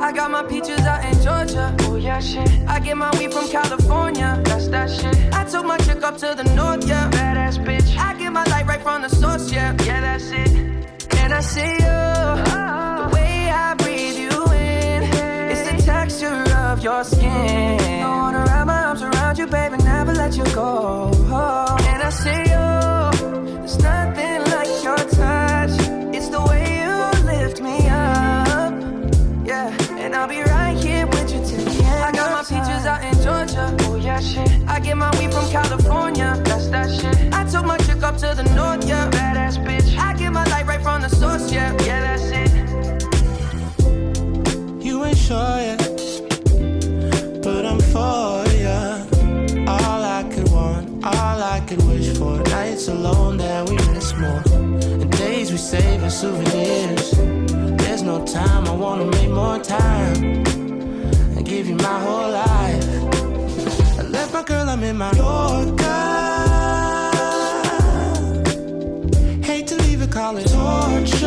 I got my peaches out in Georgia. Oh yeah, shit. I get my weed from California. That's that shit. I took my chick up to the north, yeah. Badass bitch. I get my light right from the source, yeah. Yeah, that's it. And I see you. The uh-huh. way I breathe you in. It's the texture of your skin. I wanna wrap my arms around you, baby, never let you go. California. That's that shit. I took my chick up to the north, yeah. Badass bitch. I get my light right from the source, yeah. Yeah, that's it. You ain't sure yet, but I'm for ya. All I could want, all I could wish for. Nights alone that we miss more, and days we save as souvenirs. There's no time, I wanna make more time and give you my whole life. I left my girl, I'm in Mallorca. Hate to leave it, call it torture.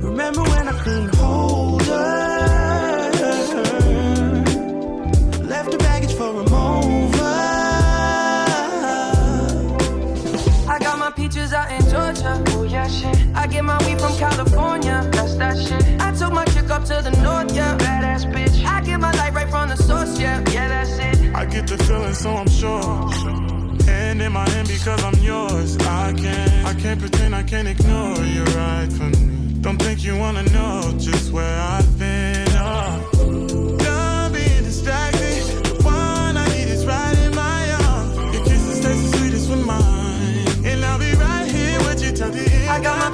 Remember when I couldn't hold her? Left the baggage for a mover. I got my peaches out in Georgia. Oh yeah, shit. I get my weed from California. That's that shit. I took my in my hand because I'm yours. I can't, I can't pretend, I can't ignore you right from me. Don't think you wanna know just where I've been. Oh. Done being distracted. The one I need is right in my arms. Your kisses taste the sweetest with mine, and I'll be right here with you till the end. I got my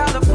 California.